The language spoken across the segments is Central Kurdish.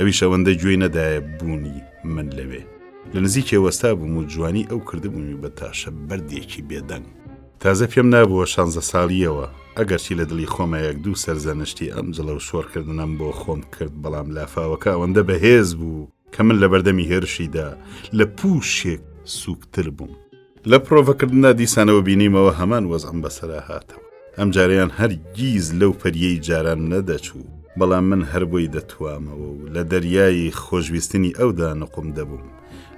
ئەویش ئەوەندە گوێی نەدایە بوونی من لەوێ لە نزیکێ وەستا بووم و جوانی ئەو کردبوومی بە تاشە بەردێکی بێدەنگ تازە پێم نەبووە شانزە ساڵییەوە، ئەگەرچی لە دڵی خۆما یەک دوو سەرزەنشتی ئەم جڵە و شۆڕکردنەم بۆ خۆم کرد، بەڵام لافاوەکە ئەوەندە بەهێز بوو کە من لەبەردەمی هێرشیدا لە پووشێک سووکتر بووم. لە پڕۆڤەکردندا دیسانەوە بینیمەوە هەمان وەزعم بەسەرا هاتەوە. ئەمجارەیان هەرگیز لەو پەریەی جاران نەدەچوو، بەڵام من هەر بۆی دەتوامەوە و لە دەریای خۆشویستنی ئەودا نوقم دەبووم.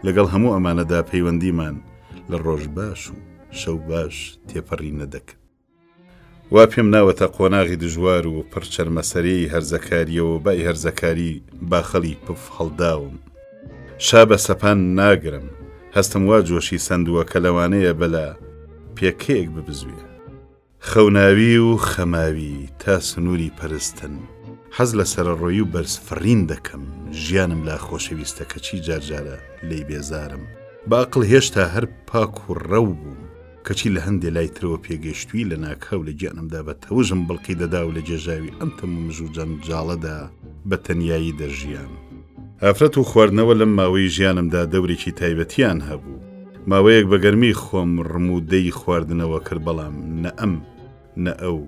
لەگەڵ هەموو ئەمانەدا پەیوەندیمان لە ڕۆژ باش و. شەو باش تێپەڕی نەدەکرد. وا پێم ناوە تا قۆناغی دژوار و پڕ چەرمەسەریی هەرزەکارییەوە بای هەرزەکاری باخەڵی پف هەڵداوم. شا بە سەپان ناگرم. هەستم وا جۆشی سەندووە کە لەوانەیە بەلا پێکەیەک ببزوێ. خەوناوی و خەماوی تا سنووری پەرستن. حەز لە سەرەڕۆیی و بەرز فڕین دەکەم. ژیانم لا خۆشەویستە کەچی جار جارە لێی بێزارم. بە ئەقڵ هێشتا هەر پاک و ڕەو بووم. کەچی لە هەندێ لای ترەوە پێگەیشتووی لە ناکاو لە گیانمدا بە تەوژم بڵقی دەدا و لە گێژاوی ئەم تەم و مژ و جەنجاڵەدا بە تەنیایی دەژیام. ئافرەت و خواردنەوە لەم ماوەی ژیانمدا دەورێکی تایبەتیان هەبوو. ماوەیەک بە گەرمی خۆم ڕموودەی خواردنەوە کرد بەڵام نە ئەم نە ئەو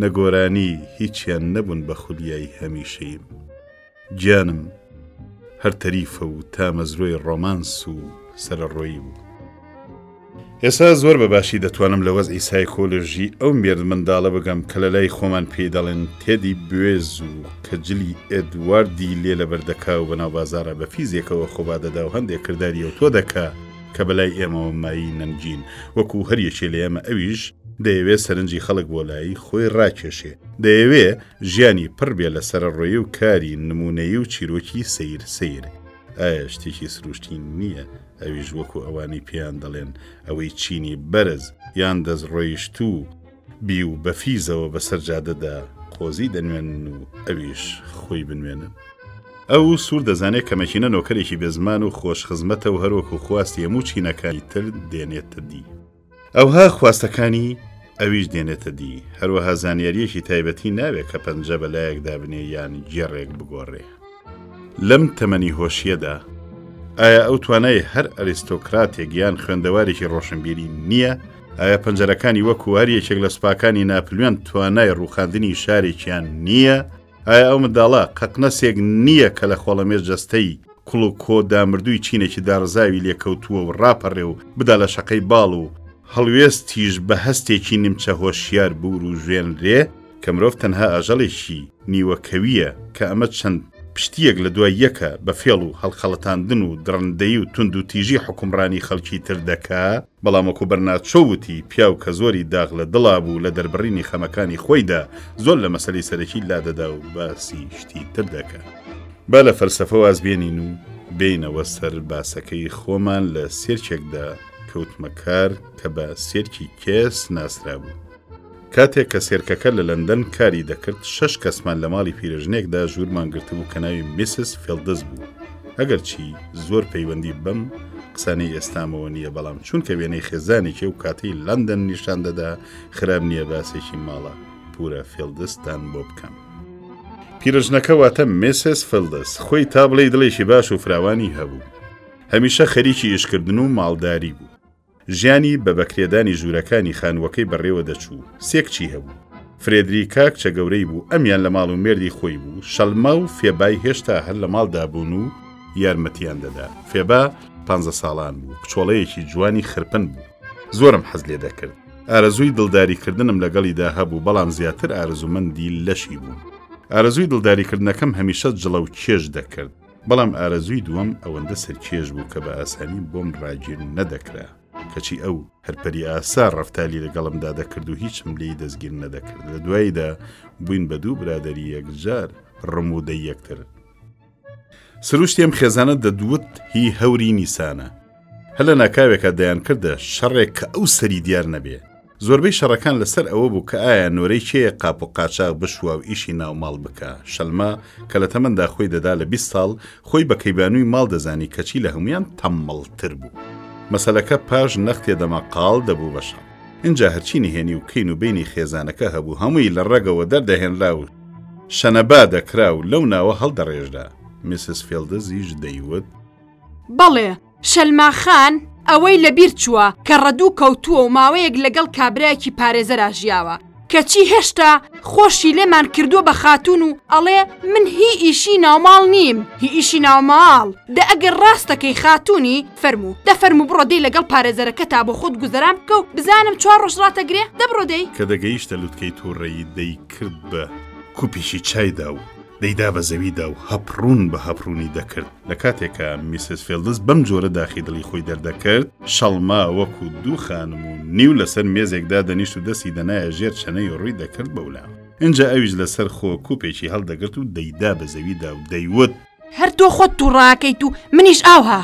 نە گۆرانی هیچیان نەبوون بە خولیای هەمیشەییم. گیانم هەر تەریفە و تامەزرۆی ڕۆمانس و سەرەڕۆیی بوو. ئێستا زۆر بە باشی دەتوانم لە وەزعی سایکۆلۆژی ئەو مێردمنداڵە بگەم کە لە لای خۆمان پێی دەڵێن تێدی بوێز و کە جلی ئێدواردی لێ لەبەر دەکا و بەناو بازاڕا بە فیزێکەوە خۆبا دەدا و هەندێ کرداری ئەوتۆ دەکا کە بە لای ئێمەوە مایی نەنگین وەکوو هەر یەکێ لە ئێمە ئەویش دەیەوێ سەرنجی خەڵک بۆ لای خۆی ڕاکێشێ، دەیەوێ ژیانی پڕ بێ لە سەرەڕۆیی و کاری نموونەیی و چیرۆکی سەیر سەیر. ئایا شتێکی سرووشتی نییە ئەویش وەکوو ئەوانەی پێیان دەڵێن ئەوەی چینی بەرز یان دەستڕۆیشتوو، بی و بە فیزەوە بەسەر جادەدا قۆزی دەنوێنن و ئەویش خۆی بنوێنن. ئەو سوور دەزانێ کە مەکینە نۆکەرێکی بێ زمان و خۆش خزمەتە و هەروەکو خواستی هەموو چینەکانی تر دێنێتە دی. ئەوها خواستەکانی ئەویش دێنێتە دی. هەروەها زانیارییەکی تایبەتی ناوێ کە پەنجە بە لایەک دابنێ یان گێڕێک بگۆڕێ. لەم تەمەنی هۆشییەدا، ئایا ئەو توانای هەر ئەریستۆکراتێک یان خوێندەوارێکی ڕۆشنبیری نییە؟ ئایا پەنجەرەکانی وەکو هەر یەکێک لە سوپاکانی ناپلیۆن توانای ڕووخاندنی شارێکیان نییە؟ ئایا ئەو منداڵە قەقنەسێک نییە کە لە خۆڵەمێش جەستەی کوڵ و کۆ دامردووی چینێکی داڕزاوی لێکەوتووە و ڕاپەڕێ و بدا لە شەقەی باڵ و هەڵوێستیش بە هەستێکی نیمچە هۆشیار بورووژێنرێ کە مرۆڤ تەنها ئاژەڵێکی نیوەکەوییە کە ئەمە چەند پشتییەک لە دوای یەکە بە فێڵ و هەڵخەڵەتاندن و دڕندەیی و توندوتیژی حوکمڕانی خەڵکی تر دەکا؟ بەڵام وەکو بەرناچۆ وتی، پیاو کە زۆری داخ لە دڵا بوو لە دەربڕینی خەمەکانی خۆیدا زۆر لە مەسەلەی سەرەکی لادەدا و باسی شتی تر دەکا. با لە فەلسەفە واز بێنین و بێینەوە سەر باسەکەی خۆمان لە سێرکێکدا کەوتمە کار کە بە سێرکی کێس ناسرابوو. کاتێک کە سێرکەکە لە لەندەن کاری دەکرد، شەش کەسمان لە ماڵی پیرەژنێکدا ژوورمان گرتبوو کە ناوی میسس فێڵدز بوو. ئەگەرچی زۆر پەیوەندی بەم قسانەی ئێستامەوە نییە، بەڵام چونکە وێنەی خێزانێکی ئەو کاتەی لەندەن نیشان دەدا، خراپ نییە باسێکی ماڵە پوورە فێڵدزتان بۆ بکەم. پیرەژنەکە واتە میسس فێڵدز خۆی تا بڵێی دڵێکی باش و فراوانی هەبوو. هەمیشە خەریکی ئیشکردن و ماڵداری بوو. ژیانی بە بەکرێدانی ژوورەکانی خانووەکەی بەڕێوە دەچوو. سێ کچی هەبوو. فرێدریکا کچە گەورەی بوو، ئەمیان لە ماڵ و مێردی خۆی بوو، شەلما و فێبای هێشتا هەر لە ماڵدا بوون و یارمەتییان دەدا. فێبا پانزە ساڵان بوو، کچۆڵەیەکی جوانی خرپن بوو. زۆرم حەز لێ دەکرد. ئارەزووی دڵداریکردنم لەگەڵیدا هەبوو، بەڵام زیاتر ئارەزوومەندی لەشی بووم. ئارەزووی دڵداریکردنەکەم هەمیشە جڵەوکێش دەکرد. بەڵام ئارەزووی دووەم ئەوەندە سەرکێش بوو کە بە ئاسانی بۆم ڕاگیر نەدەکرا، کەچی ئەو هەر پەریئاسا ڕەفتاری لەگەڵمدا دەکرد و هیچم لێی دەستگیر نەدەکرد، لە دواییدا بووین بە دوو برادەری یەکجار ڕموودەی یەکتر. سروشتی ئەم خێزانە دەدوت هی هەوری نیسانە، هەر لە ناکاوێکا دەیانکردە شەڕێک کە ئەو سەری دیار نەبێ، زۆربەی شەڕەکان لەسەر ئەوە بوو کە ئایا نۆرەی کێیە قاپ و قاچاغ بشوا و ئیشی ناو ماڵ بکا شەلمە کە لە تەمەندا خۆی دەدا لە بیست ساڵ خۆی بە کەیبانووی ماڵ دەزانی کەچی لە هەمویان تەممەڵتر بوو مەسەلەکە پاش نەختێ دەما قاڵ دەبوو بە شەڕ ئینجا هەرچی نهێنی و کەین و بینی خێزانەکە هەبوو هەمووی لە ڕەگەوە دەردەهێنرا و شەنەبا دەکرا و لەو ناوە هەڵدەڕێژرا میسس فێڵدزیش دەیوت بەڵێ شەلما خان ئەوەی لە بیر چووە کە ڕەدوو کەوتووە و ماوەیەک لەگەڵ کابرایەکی پارێزەرا ژیاوە کەچی هێشتا خۆشی لێمان کردووە بە خاتوون و ئەڵێ من هی ئیشی ناوماڵ نیم هی ئیشی ناوماڵ دە ئەگەر ڕاستەکەی خاتوونی فەرموو دە فەرموو بڕۆ دەی لەگەڵ پارێزەرەکە تا بۆ خۆت گوزەران بکە و بزانم چوار ڕۆژ ڕاتەگرێ دەبڕۆ دەی کە دەگەیشتە لوتکەی تووڕەیی دەیکرد بە کوپێکی چایدا و دەیدا بە زەویدا و هەپڕون بە هەپڕونی دەکرد، لە کاتێکا میسس فێڵدز بەم جۆرە داخی دڵی خۆی دەردەکرد، شەڵما وەکو دوو خانم و نیو لەسەر مێزێک دادەنیشت و دەستی دەنایە ژێر چەنەی و ڕووی دەکرد بەو لا. ئینجا ئەویش لەسەر خۆ کوپێکی هەڵدەگرت و دەیدا بە زەویدا و دەیوت. هەر تۆ خۆت توڕەئەکەیت و منیش ئاوها.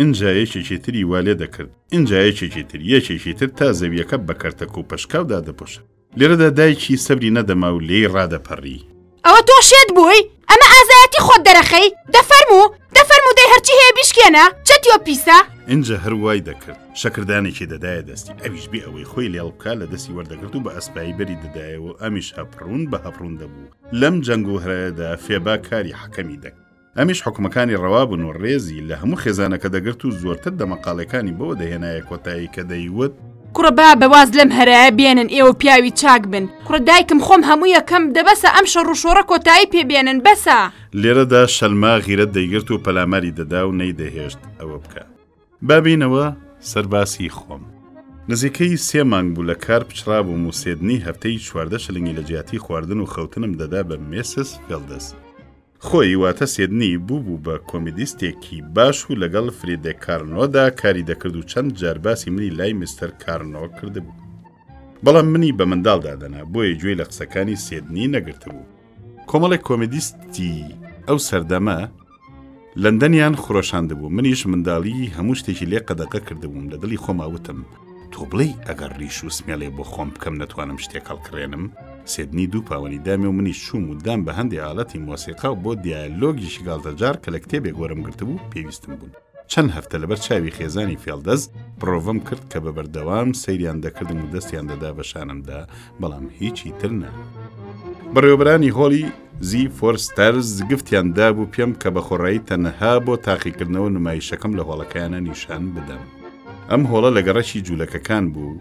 ئینجا یەکێکی تری وا لێدەکرد، ئینجا یەکێکی تر، یەکێکی تر تا زەوییەکە بە کەرتەک و پەشکاو دادەپۆشرد. لێرەدا دایکی سەبری نەدەما و لێی ڕادەپەڕی. ئەوە تۆ شێت بووی؟ ئەمە ئازایەتی خۆت دەرەخەی؟ دە فەرموو، دە فەرموو دەی هەرچی هەیە بیشکێنە، چەتیۆ پیسە! ئینجا هەر وای دەکرد، شەکردانێکی دەدایە دەستی، ئەویش بێ ئەوەی خۆی لێڵ بکا لە دەستی وەردەگرت و بە ئەسپایی بەری دەدایەوە و ئەمیش هەپڕوون بە هەپڕوون دەبوو. لەم جەنگ و هەرایەدا فێبا کاری حەکەمی دەکرد. ئەمیش حوکمەکانی ڕەوا بوون و ڕێزی لە هەموو خێزانەکە دەگرت و زۆرتر دەمەقاڵێکانی بەوە دەهێنایە کۆتایی کە دەیوت، کوڕە بابە واز لەم هەرایە بێنن ئێوە پیاوی چاک بن، کوڕە دایکم خۆم هەموو یەکەم، دە بەسە ئەم شەڕ و شۆڕە کۆتایی پێ بێنن، بەسە. لێرەدا شەلما غیرەت دەیگرت و پەلاماری دەدا و نەیدەهێشت ئەوە بکا. با بێینەوە سەر باسی خۆم. نزیکەی سێ مانگ بوو لە کار پچڕابووم و سێدنی هەفتەی چواردە شلنگی لە جیاتی خواردن و خەوتنم دەدا بە میسس فێڵدز. خۆی، واتە سێدنی، بووبوو بە کۆمیدیستێکی باش و لەگەڵ فریدێک کارنۆدا کاری دەکرد و چەند جار باسی منی لای میستەر کارنۆ کردبوو. بەڵام منی بە منداڵ دادەنا، بۆیە گوێی لە قسەکانی سێدنی نەگرتبوو. کۆمەڵێک کۆمیدیستی ئەو سەردەمە لەندەنیان خرۆشاندبوو، منیش منداڵیی هەموو شتێکی لێ قەدەغە کردبووم، لە دڵی خۆما وتم، تۆ بڵێی ئەگەر ڕیش و سمێڵێ بۆ خۆم بکەم نەتوانم شتێک هەڵکڕێنم؟ سێدنی دوو پاوەنی دامێ و منیش چووم و دام بە هەندێ ئالەتی مۆسیقا و بۆ دیالۆگیشی گاڵتەجاڕ کە لە کتێبێک وەرم گرتبوو پێویستم بوون. چەند هەفتە لەبەر چاوی خێزانی فێڵدەز پڕۆڤەم کرد کە بە بەردەوام سەیریان دەکردم و دەستیان دەدا بە شانمدا بەڵام هیچی تر نا. بەڕێوەبرانی هۆڵی زی فۆرستەرز گفتیان دابوو پێم کە بە خۆڕایی تەنەها بۆ تاقیکردنەوە نمایشەکەم لە هۆڵەکەیانە نیشان بدەم. ئەم هۆڵە لە گەڕەکی جوولەکەکان بوو،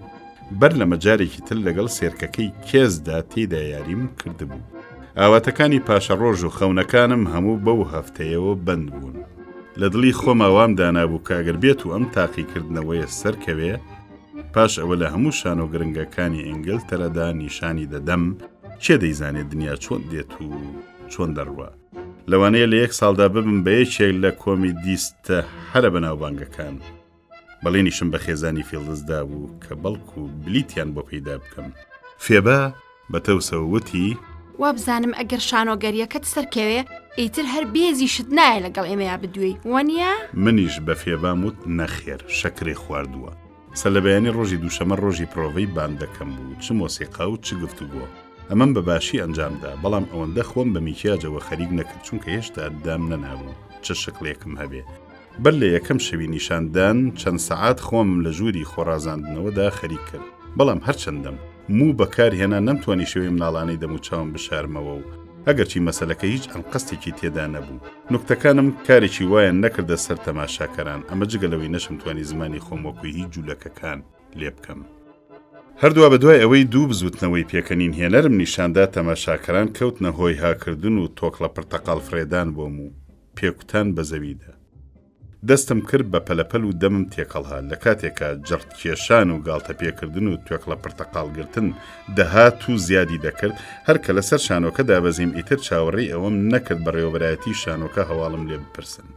بەر لەمە جارێکی تر لەگەڵ سێرکەکەی کێزدا تێیدا یاریم کردبوو. ئاواتەکانی پاشەڕۆژ و خەونەکانم هەموو بەو هەفتەیەوە بەند بوون. لە دڵی خۆما وام دانابوو کە ئەگەر بێتوو ئەم تاقیکردنەوەیە سەرکەوێ، پاش ئەوە لە هەموو شانۆ گرنگەکانی ئینگلتەرەدا نیشانی دەدەم، کێ دەیزانێ دنیا چۆن دێت و چۆن دەڕوا. لەوانەیە لە یەک ساڵدا ببم بە یەکێک لە کۆمیدیستە هەرە بەناوبانگەکان. بەڵێنیشم بە خێزانی فیڵدز دابوو کە بەڵکو بلیتیان بۆ پەیدا بکەم. فێبا بە تەوسەوە وتی. وابزانم ئەگەر شانۆگەرییەکەت سەرکەوێ، ئیتر هەر بێزیشت نایە لەگەڵ ئێمەیا بدوێی، وانییە؟ منیش بە فێبام وت، نەخێر، شەکرەی خواردووە. سەرلەبەیانی ڕۆژی دووشەمە ڕۆژی پرۆڤەی باندەکەم بوو چ مۆسیقا و چ گفتوگۆ ئەمەم بە باشی ئەنجامدا بەڵام ئەوەندە خۆم بە میکیاجەوە خەریک نەکرد چونکە هێشتا دام نەنابوو چ شکڵێکم هەبێ بەر لە یەکەم شەوی نیشاندان چەند سەعات خۆم لە ژووری خۆڕازاندنەوەدا خەریک کرد بەڵام هەرچەندەم موو بەکارهێنا نەمتوانی شێوەی مناڵانەی دەموچاوم بشارمەوە و ئەگەرچی مەسەلەکە هیچ ئەنقەستێکی تێدا نەبوو. نوکتەکانم کارێکی وایان نەکردە سەر تەماشاکەران، ئەمە جگە لەوەی نەشمتوانی زمانی خۆم وەکوو هی جوولەکەکان لێ بکەم. هەر دوابەدوای ئەوەی دوو بزووتنەوەی پێکەنین هێنەرم نیشان دا، تەماشاکەران کەوتنە هۆیهاکردن و تۆکڵە پرتەقاڵ فڕێدان بۆم و پێکوتان بە زەویدا. دەستم کرد بە پەلەپەل و دەمم تێکەڵها، لە کاتێکا جڕت کێشان و گاڵتەپێکردن و توێکڵە پرتەقاڵ گرتن دەهات و زیادی دەکرد، هەر کە لەسەر شانۆکە دابەزیم ئیتر چاوەڕێی ئەوەم نەکرد بەڕێوەبەرایەتی شانۆکە هەواڵم لێ بپرسن.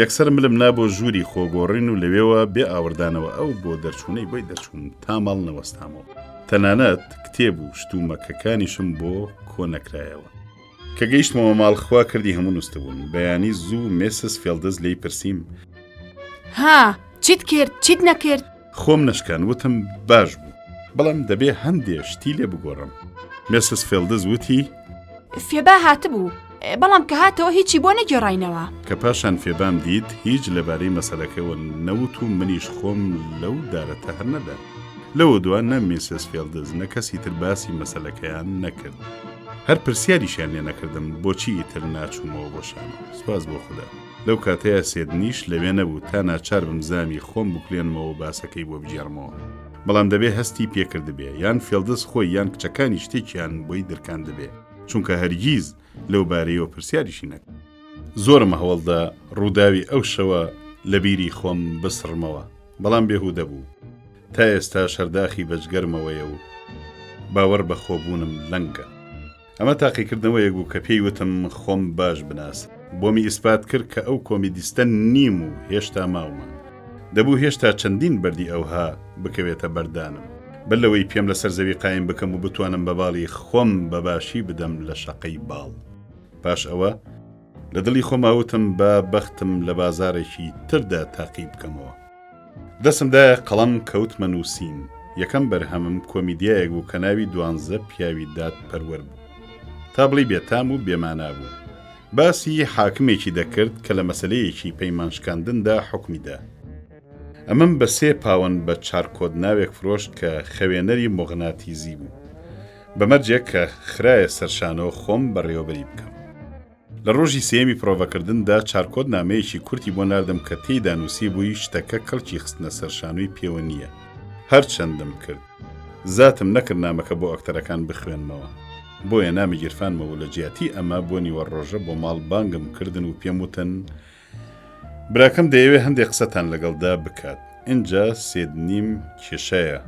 یەکسەر ملم نا بۆ ژووری خۆگۆڕین و لەوێوە بێ ئاوڕدانەوە ئەو بۆ دەرچوونەی بۆی دەرچووم تا ماڵ نەوەستامەوە، تەنانەت کتێب و شتومەکەکانیشم بۆ کۆ نەکرایەوە. کە گەیشتمەوە ماڵ خوا کردی هەموو نووسبوون بەیانی زوو مسس فێلدز لی پرسییم ها چیت کرد چیت نەکرد خۆم نشکان وتم باش بوو بەڵام دەبێ هەندێ شتی لێ بگۆڕم مسس فێلدز وتی فێبا هاتبوو بەڵام کە هاتەوە هیچی بۆ نەگێڕینەوە کە پاشان فێبام دیت هیچ لەبارەی مەسەلەکەەوە نەوت و منیش خۆم لەو دارەتە هەر نەدا لەوە دووە نە میسس فێلدز نە کەسی تر باسی مەسەلەکەیان نەکرد. هەر پرسیاریشیان لێ نەکردم بۆچی ئیتر ناچوومەوە بۆ شانۆ. سوپاس بۆ خودا لەو کاتەیا سێدنیش لەوێ نەبوو تا ناچار بم زامی خۆم بکولێنمەوە و باسەکەی بۆ بگێڕمەوە. بەڵام دەبێ هەستی پێ کردبێ یان فێڵدز خۆی یان کچەکانی شتێکیان بۆی درکاندبێ، چونکە هەرگیز لەو بارەیەوە پرسیاریشی نەکردم. زۆرم هەوڵ دا ڕووداوی ئەو شەوە لە بیری خۆم بسڕمەوە، بەڵام بێهوودە بوو. تا ئێستاش هەر داخی بەجگەرمەوەیە و باوەڕ بە خۆبوونم لەنگە. ئەمە تاقیکردنەوەیەک بوو کە پێی وتم خۆم باش بناسم. بۆمی ئیسپات کرد کە ئەو کۆمیدیستە نیم و هێشتا ماومە. دەبوو هێشتا چەندین بەردی ئەوها بکەوێتە بەردانم. بەر لەوەی پێم لەسەر زەوی قایم بکەم و بتوانم بە باڵی خۆم بە باشی بدەم لە شەقەی باڵ. پاش ئەوە لە دڵی خۆما وتم با بەختم لە بازاڕێکی تردا تاقی بکەمەوە. دەستم دایە قەڵەم کەوتمە نووسین. یەکەم بەرهەمم کۆمیدیایەک بوو کە ناوی دوانزە پیاوی دادپەروەر بوو. تا بڵێی بێتام و بێمانا بوو. باسی حاکمێکی دەکرد کە لە مەسەلەیەکی پەیمان شکاندندا حوکمی دا. ئەمەم بە سێ پاوەن بە چار کۆدناوێک فرۆشت کە خەوێنەری موغناتیزی بوو. بە مەرجێک کە خرایە سەر شانۆ خۆم بەڕێوەبەری بکەم. لە ڕۆژی سێیەمی پرۆڤەکردندا چارکۆت نامەیەکی کورتی بۆ ناردم کە تێیدا نووسیبووی شتەکە کەڵکی خستنە سەر شانۆی پێوە نییە. هەرچەندم کرد، زاتم نەکرد نامەکە بۆ ئەکتەرەکان بخوێنمەوە. بۆیە نامی گیرفانمە و لە جیاتی ئەمە بۆ نیوەڕۆژە بۆ ماڵ بانگم کردن و پێم وتن، براکەم دەیەوێ هەندێ قسەتان لەگەڵدا بکات ئینجا سێدنیم کێشایە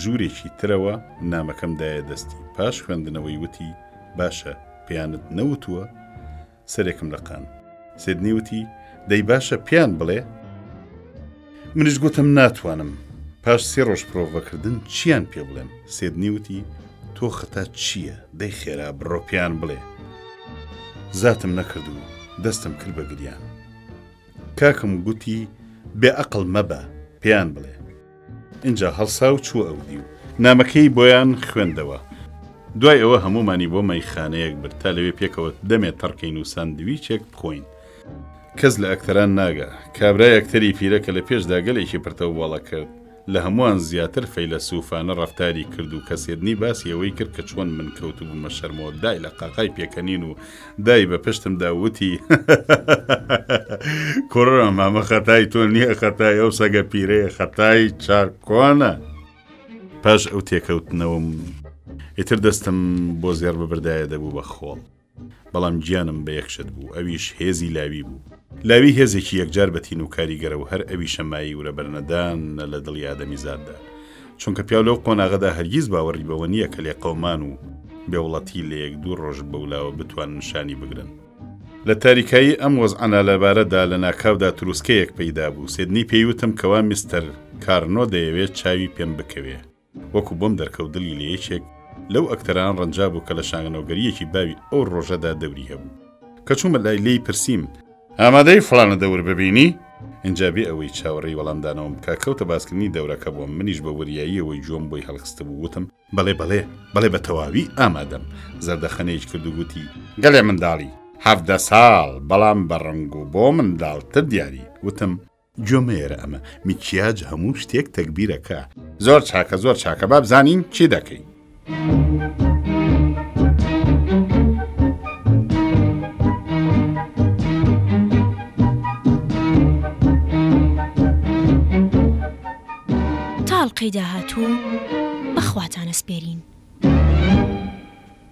ژوورێکی ترەوە نامەکەم دایە دەستی پاش خوێندنەوەی وتی باشە پێیانت نەوتووە سەرێکم لەقاند سێدنی وتی دەی باشە پێیان بڵێ منیش گوتم ناتوانم پاش سێ ڕۆژ پرۆڤەکردن چیان پێ بڵێم سێدنی وتی تۆ خەتا چییە دەی خێرا بڕۆ پێیان بڵێ زاتم نەکرد و دەستم کرد بە گریان کاکم گوتی بێ ئەقل مەبە پێیان بڵێ اینجا هەڵسا و چووە ئەو دی و نامەکەی بۆیان خوێندەوە دوای ئەوە هەمومانی بۆ مەیخانەیەک برد تا لەوێ پێکەوە دەمێ تەڕکەین و ساندویچێک بخۆین کەس لە ئەکتەران ناگا. کابرای ئەکتەری پیرە کە لە پێشدا گەلێکی پرتەووەڵە کرد، لە هەمووان زیاتر فەیلەسووفانە ڕەفتاری کرد و کە سێدنی باسی ئەوەی کرد کە چۆن من کەوتبوومە شەرمەوە دای لە قاقای پێکەنین و دای بە پشتمدا وتی، کوڕە مامە خەتای تۆ نییە خەتای ئەو سەگە پیرەیە خەتای چاکۆنە. پاش ئەو تێکەوتنەوەم ئیتر دەستم بۆ زێڕ ببردایە دەبوو بە خۆڵ. بەڵام گیانم بە یەک شت بوو ئەویش هێزی لاوی بوو. لاوی هێزێکی یەکجار بەتین و کاریگەرە و هەر ئەویشە مایەی ورە بەرنەدانە لە دڵی ئادەمیزاددا. چونکە پیاو لەو قۆناغەدا هەرگیز باوەڕی بەوە نییە کە لێقەومان و بێوڵەتی لە یەک دوو ڕۆژ بەو لاوە بتوانن شانی بگرن. لە تاریکایی ئەم وەزعەنا لەبارەدا لە ناکاودا تروسکەیەک پەیدا بوو. سێدنی پێی وتم کەوا میستەر کارنۆ دەیەوێ چاوی پێم بکەوێ. وەکو بۆم دەرکەوت دڵی لە یەکێک لەو ئەکتەران ڕەنجابوو کە لە شانۆگەرییەکی باوی ئەو ڕۆژەدا دەوری هەبوو. کە چوومە لای لێی پرسیم. ئامادەی فڵانە دەور ببینی؟ ئینجا بێ ئەوەی چاوەڕێی وەڵامدانەوەم بکا کەوتە باسکردنی دەورەکە بۆم، منیش بە وریاییەوەی گوێم بۆی هەڵخستبوو وتم. بەڵێ بەڵێ بەڵێ بە تەواوی ئامادەم. زەردەخەنەیەک کرد و گوتی. گەلێ منداڵی حەڤدە ساڵ بەڵام بە ڕەنگ و بۆ منداڵتر دیاری. وتم. گوێ مەیەرە ئەمە میکیاج هەموو شتێک تەگبیرەکا. زۆر چاکە زۆر چاکە با بزانین چی دەکەی. تا ئەڵقەی داهاتوو بەخواتان ئەسپێرین.